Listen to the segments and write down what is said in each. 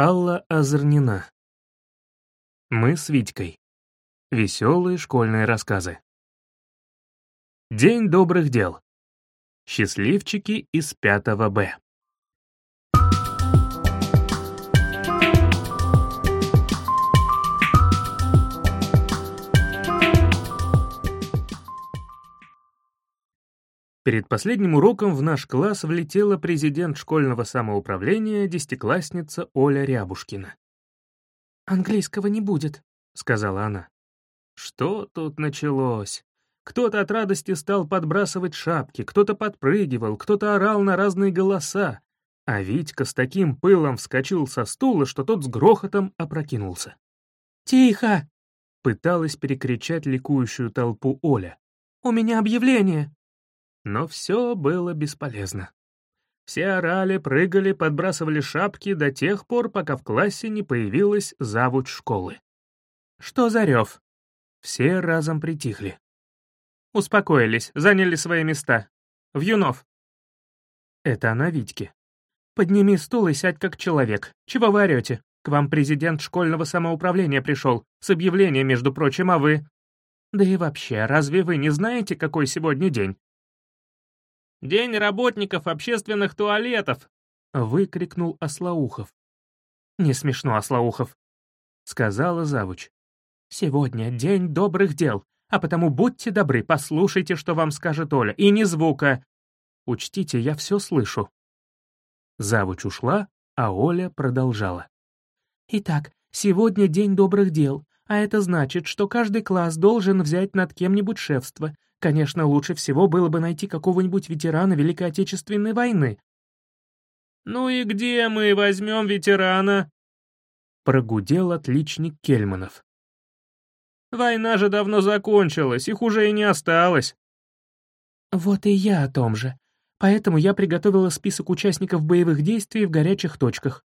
Алла Озорнина. Мы с Витькой. Веселые школьные рассказы. День добрых дел. Счастливчики из 5 Б. Перед последним уроком в наш класс влетела президент школьного самоуправления, десятиклассница Оля Рябушкина. «Английского не будет», — сказала она. Что тут началось? Кто-то от радости стал подбрасывать шапки, кто-то подпрыгивал, кто-то орал на разные голоса, а Витька с таким пылом вскочил со стула, что тот с грохотом опрокинулся. «Тихо!» — пыталась перекричать ликующую толпу Оля. «У меня объявление!» Но все было бесполезно. Все орали, прыгали, подбрасывали шапки до тех пор, пока в классе не появилась завуч школы. «Что за рев?» Все разом притихли. Успокоились, заняли свои места. Вьюнов. Это она Витьке. «Подними стул и сядь как человек. Чего вы орете? К вам президент школьного самоуправления пришел, с объявлением, между прочим, а вы...» «Да и вообще, разве вы не знаете, какой сегодня день? «День работников общественных туалетов!» — выкрикнул Ослоухов. «Не смешно, Ослоухов», — сказала завуч. «Сегодня день добрых дел, а потому будьте добры, послушайте, что вам скажет Оля, и ни звука. Учтите, я все слышу». Завуч ушла, а Оля продолжала. «Итак, сегодня день добрых дел, а это значит, что каждый класс должен взять над кем-нибудь шефство, Конечно, лучше всего было бы найти какого-нибудь ветерана Великой Отечественной войны. «Ну и где мы возьмем ветерана?» Прогудел отличник Кельманов. «Война же давно закончилась, их уже и не осталось». «Вот и я о том же. Поэтому я приготовила список участников боевых действий в горячих точках».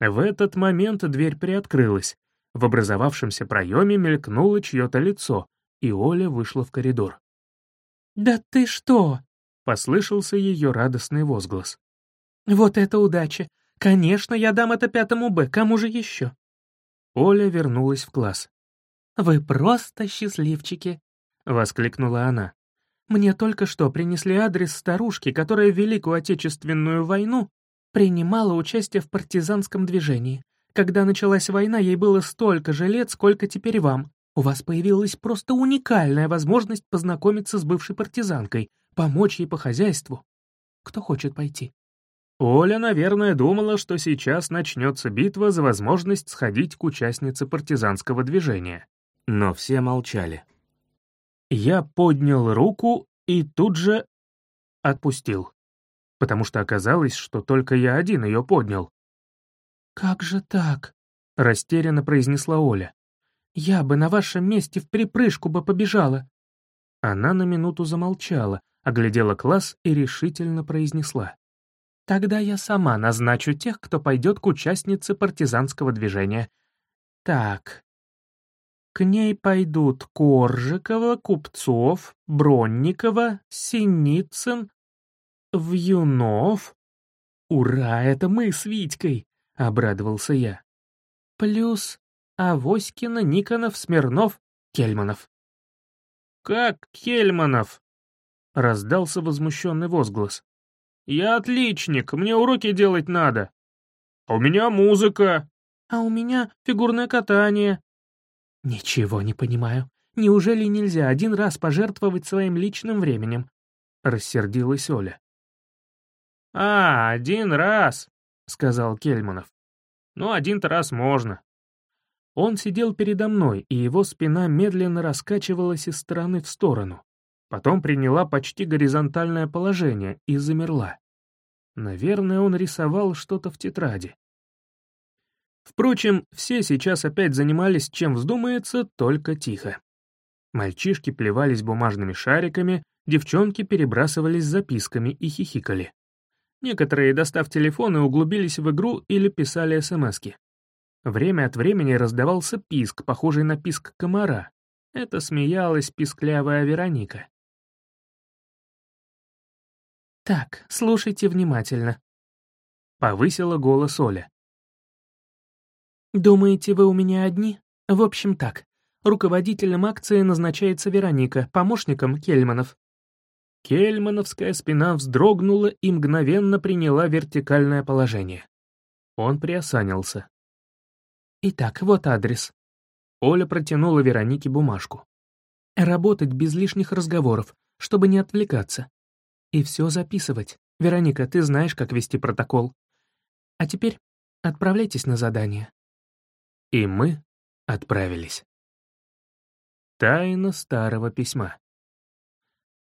В этот момент дверь приоткрылась. В образовавшемся проеме мелькнуло чье-то лицо, и Оля вышла в коридор. «Да ты что?» — послышался ее радостный возглас. «Вот это удача! Конечно, я дам это пятому Б, кому же еще?» Оля вернулась в класс. «Вы просто счастливчики!» — воскликнула она. «Мне только что принесли адрес старушки, которая в Великую Отечественную войну принимала участие в партизанском движении. Когда началась война, ей было столько же лет, сколько теперь вам. У вас появилась просто уникальная возможность познакомиться с бывшей партизанкой, помочь ей по хозяйству. Кто хочет пойти?» Оля, наверное, думала, что сейчас начнется битва за возможность сходить к участнице партизанского движения. Но все молчали. Я поднял руку и тут же отпустил, потому что оказалось, что только я один ее поднял. «Как же так?» — растерянно произнесла Оля. Я бы на вашем месте в припрыжку бы побежала». Она на минуту замолчала, оглядела класс и решительно произнесла. «Тогда я сама назначу тех, кто пойдет к участнице партизанского движения. Так, к ней пойдут Коржикова, Купцов, Бронникова, Синицын, Вьюнов. Ура, это мы с Витькой!» — обрадовался я. Плюс Авоськина, Никонов, Смирнов, Кельманов. «Как Кельманов?» — раздался возмущенный возглас. «Я отличник, мне уроки делать надо. А у меня музыка. А у меня фигурное катание». «Ничего не понимаю. Неужели нельзя один раз пожертвовать своим личным временем?» — рассердилась Оля. «А, один раз», — сказал Кельманов. «Ну, один-то раз можно. Он сидел передо мной, и его спина медленно раскачивалась из стороны в сторону. Потом приняла почти горизонтальное положение и замерла. Наверное, он рисовал что-то в тетради. Впрочем, все сейчас опять занимались, чем вздумается, только тихо. Мальчишки плевались бумажными шариками, девчонки перебрасывались записками и хихикали. Некоторые, достав телефоны, углубились в игру или писали смски. Время от времени раздавался писк, похожий на писк комара. Это смеялась писклявая Вероника. «Так, слушайте внимательно», — повысила голос Оля. «Думаете, вы у меня одни? В общем так. Руководителем акции назначается Вероника, помощником — Кельманов». Кельмановская спина вздрогнула и мгновенно приняла вертикальное положение. Он приосанился. «Итак, вот адрес». Оля протянула Веронике бумажку. «Работать без лишних разговоров, чтобы не отвлекаться. И все записывать. Вероника, ты знаешь, как вести протокол. А теперь отправляйтесь на задание». И мы отправились. Тайна старого письма.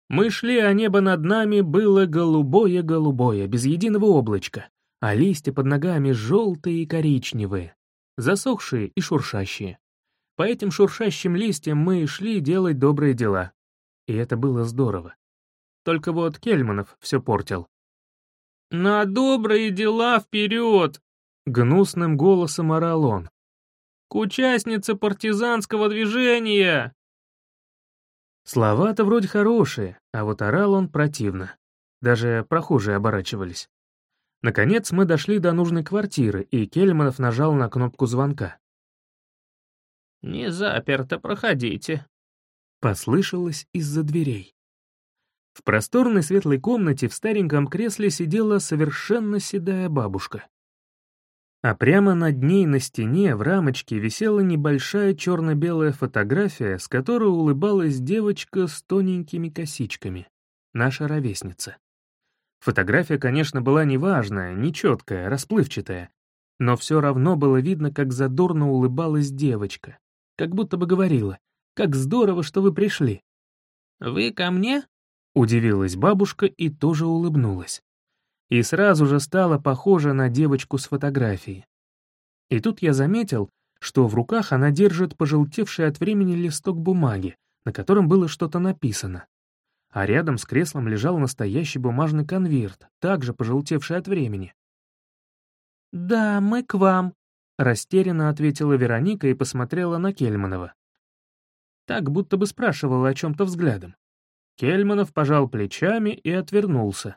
Мы шли, а небо над нами было голубое-голубое, без единого облачка, а листья под ногами желтые и коричневые, засохшие и шуршащие. По этим шуршащим листьям мы и шли делать добрые дела. И это было здорово. Только вот Кельманов все портил. «На добрые дела вперед!» — гнусным голосом орал он. «К участнице партизанского движения!» Слова-то вроде хорошие, а вот орал он противно. Даже прохожие оборачивались. Наконец мы дошли до нужной квартиры, и Кельманов нажал на кнопку звонка. «Не заперто, проходите», — послышалось из-за дверей. В просторной светлой комнате в стареньком кресле сидела совершенно седая бабушка. А прямо над ней на стене в рамочке висела небольшая черно-белая фотография, с которой улыбалась девочка с тоненькими косичками, наша ровесница. Фотография, конечно, была неважная, нечеткая, расплывчатая, но все равно было видно, как задорно улыбалась девочка, как будто бы говорила, «Как здорово, что вы пришли!» «Вы ко мне?» — удивилась бабушка и тоже улыбнулась. И сразу же стала похожа на девочку с фотографии. И тут я заметил, что в руках она держит пожелтевший от времени листок бумаги, на котором было что-то написано а рядом с креслом лежал настоящий бумажный конверт, также пожелтевший от времени. «Да, мы к вам», — растерянно ответила Вероника и посмотрела на Кельманова. Так, будто бы спрашивала о чем-то взглядом. Кельманов пожал плечами и отвернулся.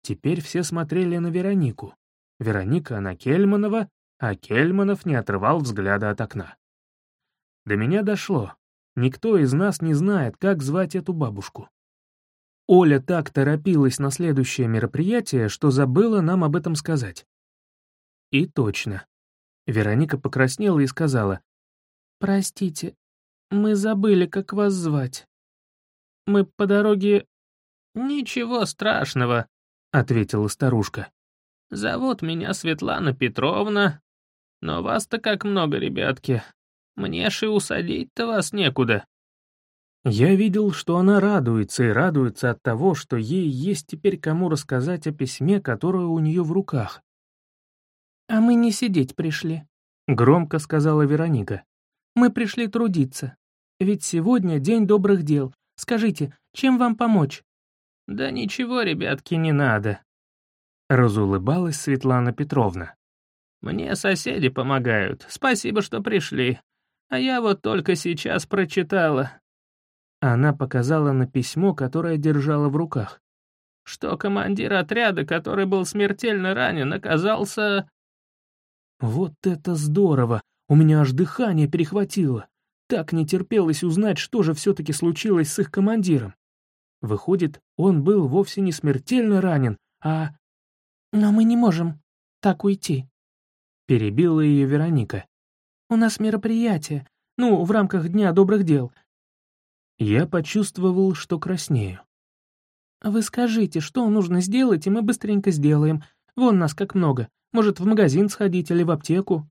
Теперь все смотрели на Веронику. Вероника на Кельманова, а Кельманов не отрывал взгляда от окна. До меня дошло. Никто из нас не знает, как звать эту бабушку. Оля так торопилась на следующее мероприятие, что забыла нам об этом сказать. И точно. Вероника покраснела и сказала, «Простите, мы забыли, как вас звать. Мы по дороге...» «Ничего страшного», — ответила старушка. «Зовут меня Светлана Петровна, но вас-то как много, ребятки. Мне ж усадить-то вас некуда». Я видел, что она радуется и радуется от того, что ей есть теперь кому рассказать о письме, которое у нее в руках. «А мы не сидеть пришли», — громко сказала Вероника. «Мы пришли трудиться. Ведь сегодня день добрых дел. Скажите, чем вам помочь?» «Да ничего, ребятки, не надо», — разулыбалась Светлана Петровна. «Мне соседи помогают. Спасибо, что пришли. А я вот только сейчас прочитала. Она показала на письмо, которое держала в руках. Что командир отряда, который был смертельно ранен, оказался... Вот это здорово! У меня аж дыхание перехватило. Так не терпелось узнать, что же все-таки случилось с их командиром. Выходит, он был вовсе не смертельно ранен, а... «Но мы не можем так уйти», — перебила ее Вероника. «У нас мероприятие, ну, в рамках Дня добрых дел, я почувствовал, что краснею. «Вы скажите, что нужно сделать, и мы быстренько сделаем. Вон нас как много. Может, в магазин сходить или в аптеку?»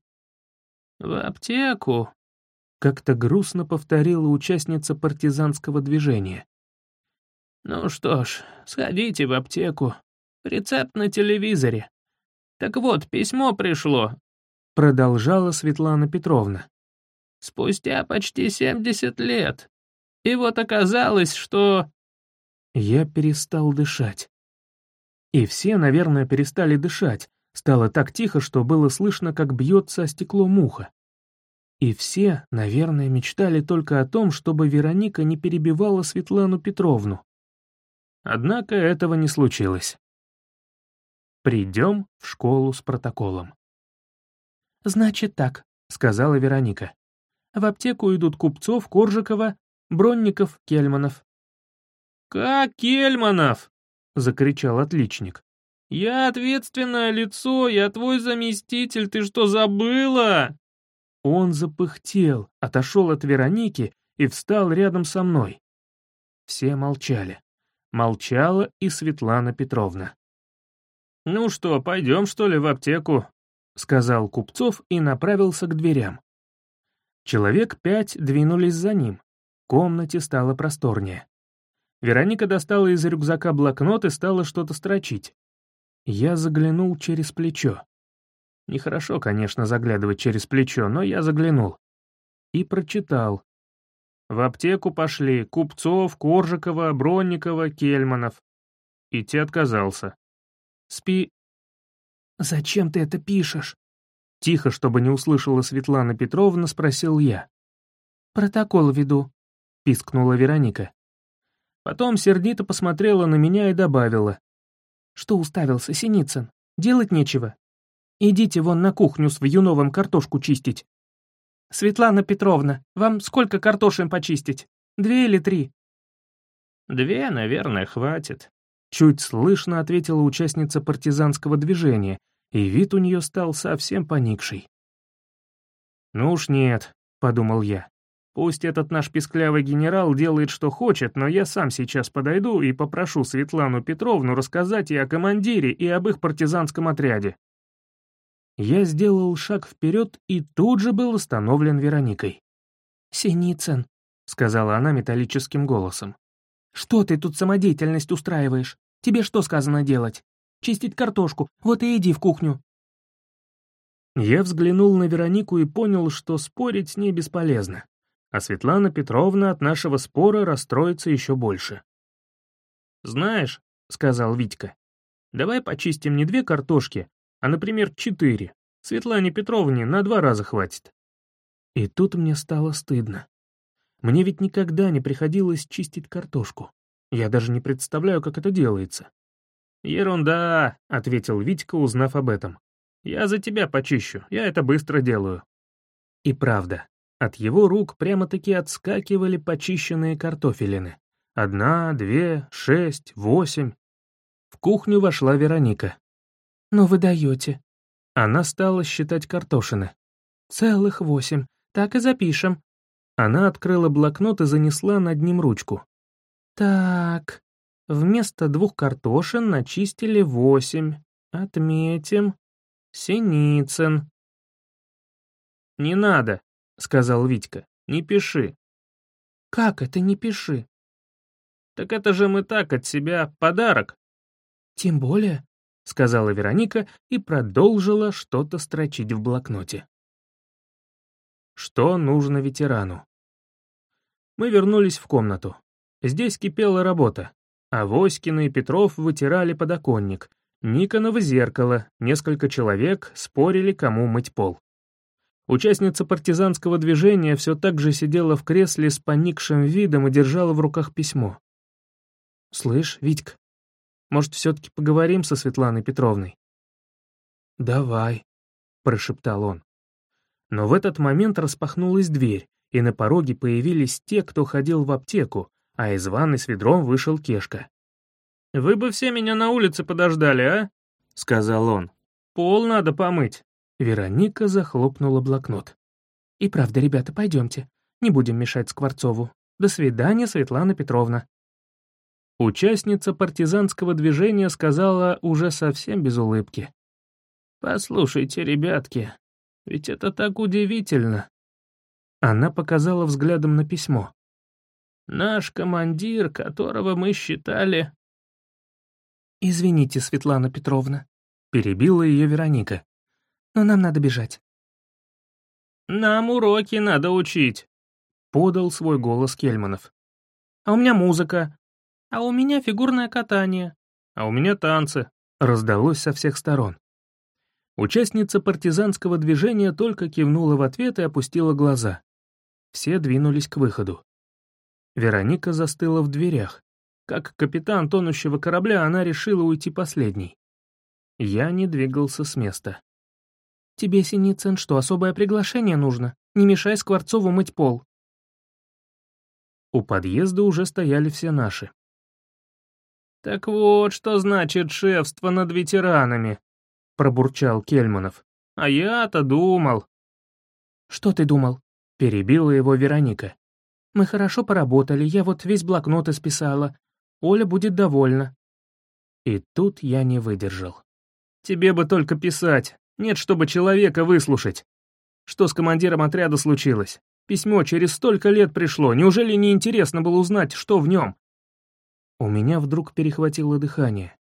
«В аптеку?» — как-то грустно повторила участница партизанского движения. «Ну что ж, сходите в аптеку. Рецепт на телевизоре. Так вот, письмо пришло», — продолжала Светлана Петровна. «Спустя почти семьдесят лет и вот оказалось, что...» Я перестал дышать. И все, наверное, перестали дышать. Стало так тихо, что было слышно, как бьется о стекло муха. И все, наверное, мечтали только о том, чтобы Вероника не перебивала Светлану Петровну. Однако этого не случилось. Придем в школу с протоколом. «Значит так, сказала Вероника. «В аптеку идут Купцов, Коржикова, Бронников, Кельманов». «Как Кельманов?» — закричал отличник. «Я ответственное лицо, я твой заместитель, ты что, забыла?» Он запыхтел, отошел от Вероники и встал рядом со мной. Все молчали. Молчала и Светлана Петровна. «Ну что, пойдем, что ли, в аптеку?» — сказал Купцов и направился к дверям. Человек пять двинулись за ним. В комнате стало просторнее. Вероника достала из рюкзака блокнот и стала что-то строчить. Я заглянул через плечо. Нехорошо, конечно, заглядывать через плечо, но я заглянул. И прочитал. В аптеку пошли Купцов, Коржикова, Бронникова, Кельманов. Идти отказался. Спи... «Зачем ты это пишешь?» Тихо, чтобы не услышала Светлана Петровна, спросил я. «Протокол веду», — пискнула Вероника. Потом сердито посмотрела на меня и добавила. «Что уставился, Синицын? Делать нечего. Идите вон на кухню с вьюновым картошку чистить». «Светлана Петровна, вам сколько картошин почистить? Две или три?» «Две, наверное, хватит», — чуть слышно ответила участница партизанского движения, и вид у нее стал совсем поникший. «Ну уж нет», — подумал я. Пусть этот наш писклявый генерал делает, что хочет, но я сам сейчас подойду и попрошу Светлану Петровну рассказать и о командире, и об их партизанском отряде. Я сделал шаг вперед и тут же был остановлен Вероникой. «Синицын», — сказала она металлическим голосом. «Что ты тут самодеятельность устраиваешь? Тебе что сказано делать? Чистить картошку, вот и иди в кухню». Я взглянул на Веронику и понял, что спорить с ней бесполезно а Светлана Петровна от нашего спора расстроится еще больше. «Знаешь», — сказал Витька, — «давай почистим не две картошки, а, например, четыре. Светлане Петровне на два раза хватит». И тут мне стало стыдно. Мне ведь никогда не приходилось чистить картошку. Я даже не представляю, как это делается. «Ерунда», — ответил Витька, узнав об этом. «Я за тебя почищу, я это быстро делаю». И правда, от его рук прямо-таки отскакивали почищенные картофелины. Одна, две, шесть, восемь. В кухню вошла Вероника. «Ну вы даете». Она стала считать картошины. «Целых восемь. Так и запишем». Она открыла блокнот и занесла над ним ручку. «Так, вместо двух картошин начистили восемь. Отметим. Синицын». «Не надо», — сказал Витька. «Не пиши». «Как это не пиши?» «Так это же мы так от себя подарок». «Тем более», — сказала Вероника и продолжила что-то строчить в блокноте. Что нужно ветерану? Мы вернулись в комнату. Здесь кипела работа. А Воськина и Петров вытирали подоконник, Никоново зеркало, несколько человек спорили, кому мыть пол. Участница партизанского движения все так же сидела в кресле с поникшим видом и держала в руках письмо. «Слышь, Витька, может, все-таки поговорим со Светланой Петровной?» «Давай», — прошептал он. Но в этот момент распахнулась дверь, и на пороге появились те, кто ходил в аптеку, а из ванны с ведром вышел Кешка. «Вы бы все меня на улице подождали, а?» — сказал он. «Пол надо помыть». Вероника захлопнула блокнот. «И правда, ребята, пойдемте. Не будем мешать Скворцову. До свидания, Светлана Петровна». Участница партизанского движения сказала уже совсем без улыбки. «Послушайте, ребятки, ведь это так удивительно». Она показала взглядом на письмо. «Наш командир, которого мы считали...» «Извините, Светлана Петровна», — перебила ее Вероника но нам надо бежать». «Нам уроки надо учить», — подал свой голос Кельманов. «А у меня музыка. А у меня фигурное катание. А у меня танцы», — раздалось со всех сторон. Участница партизанского движения только кивнула в ответ и опустила глаза. Все двинулись к выходу. Вероника застыла в дверях. Как капитан тонущего корабля, она решила уйти последней. Я не двигался с места. «Тебе, Синицын, что, особое приглашение нужно? Не мешай Скворцову мыть пол». У подъезда уже стояли все наши. «Так вот, что значит шефство над ветеранами», — пробурчал Кельманов. «А я-то думал». «Что ты думал?» — перебила его Вероника. «Мы хорошо поработали, я вот весь блокнот исписала. Оля будет довольна». И тут я не выдержал. «Тебе бы только писать. Нет, чтобы человека выслушать. Что с командиром отряда случилось? Письмо через столько лет пришло. Неужели не интересно было узнать, что в нем?» У меня вдруг перехватило дыхание.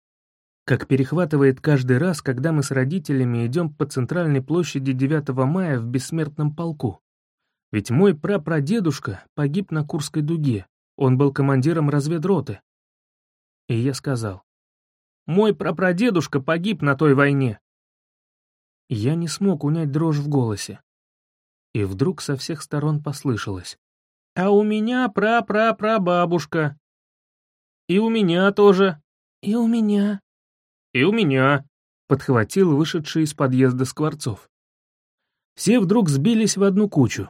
Как перехватывает каждый раз, когда мы с родителями идем по центральной площади 9 мая в бессмертном полку. Ведь мой прапрадедушка погиб на Курской дуге. Он был командиром разведроты. И я сказал, «Мой прапрадедушка погиб на той войне». Я не смог унять дрожь в голосе. И вдруг со всех сторон послышалось. «А у меня прапрапрабабушка «И у меня тоже». «И у меня». «И у меня», — подхватил вышедший из подъезда Скворцов. Все вдруг сбились в одну кучу,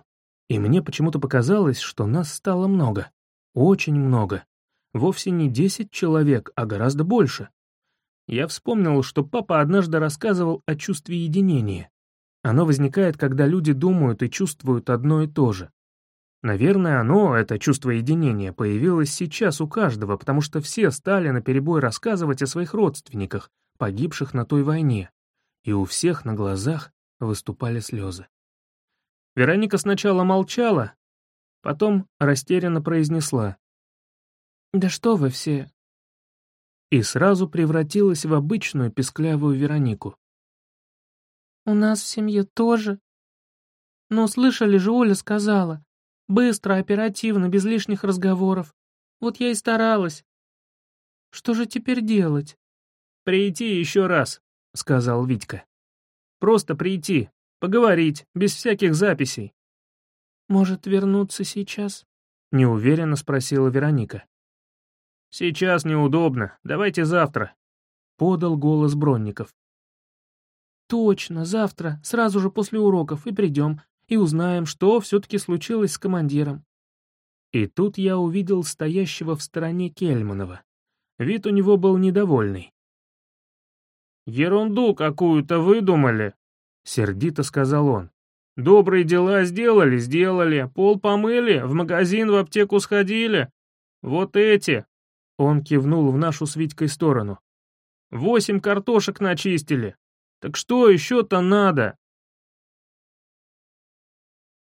и мне почему-то показалось, что нас стало много. Очень много. Вовсе не десять человек, а гораздо больше. Я вспомнил, что папа однажды рассказывал о чувстве единения. Оно возникает, когда люди думают и чувствуют одно и то же. Наверное, оно, это чувство единения, появилось сейчас у каждого, потому что все стали наперебой рассказывать о своих родственниках, погибших на той войне, и у всех на глазах выступали слезы. Вероника сначала молчала, потом растерянно произнесла. «Да что вы все!» И сразу превратилась в обычную песклявую Веронику. «У нас в семье тоже. Но слышали же, Оля сказала, Быстро, оперативно, без лишних разговоров. Вот я и старалась. Что же теперь делать? «Прийти еще раз», — сказал Витька. «Просто прийти, поговорить, без всяких записей». «Может, вернуться сейчас?» — неуверенно спросила Вероника. «Сейчас неудобно, давайте завтра», — подал голос Бронников. «Точно, завтра, сразу же после уроков, и придем и узнаем, что все-таки случилось с командиром». И тут я увидел стоящего в стороне Кельманова. Вид у него был недовольный. «Ерунду какую-то выдумали», — сердито сказал он. «Добрые дела сделали, сделали, пол помыли, в магазин, в аптеку сходили. Вот эти!» Он кивнул в нашу с Витькой сторону. «Восемь картошек начистили. Так что еще-то надо?»